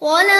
我能